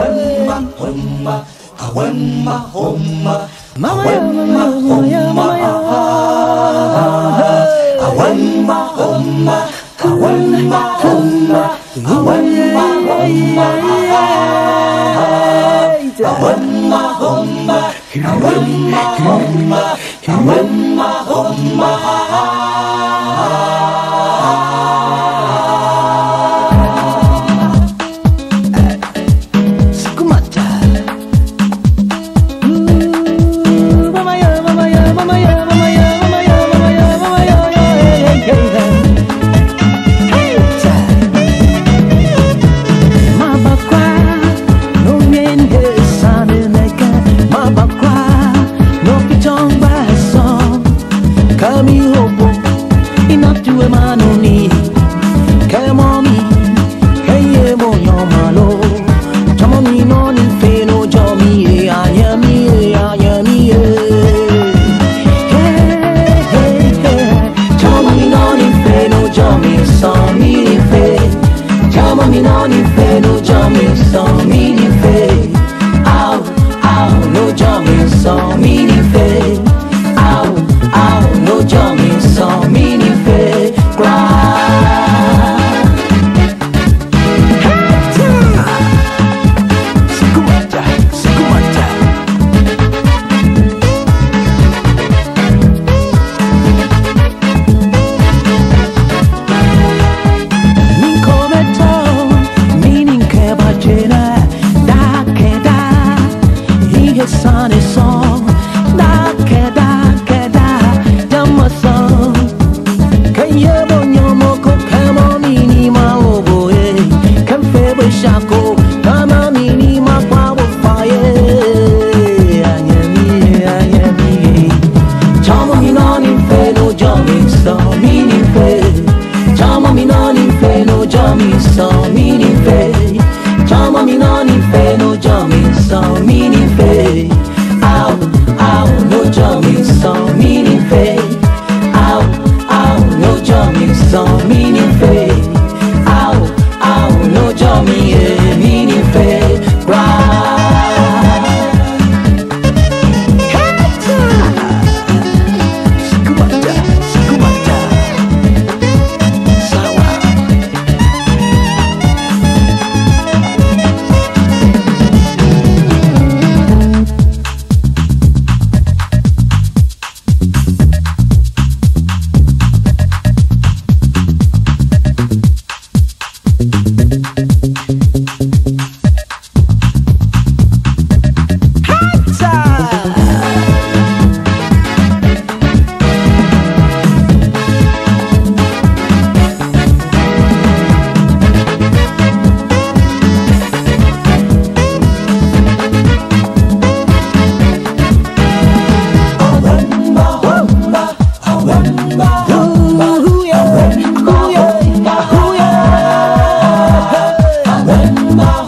Awemma, wemma, awemma, wemma, awemma, wemma, awemma, wemma, awemma, wemma, awemma, wemma, awemma, wemma, awemma, wemma, awemma, wemma. mamaya. non sinoni veloci song.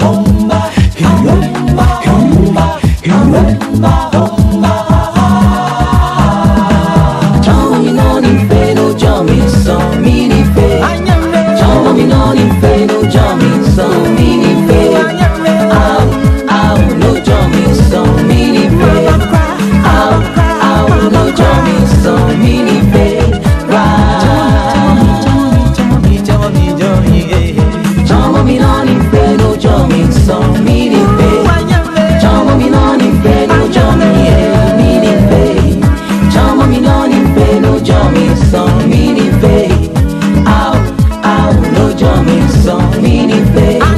home. Yo me some mini face.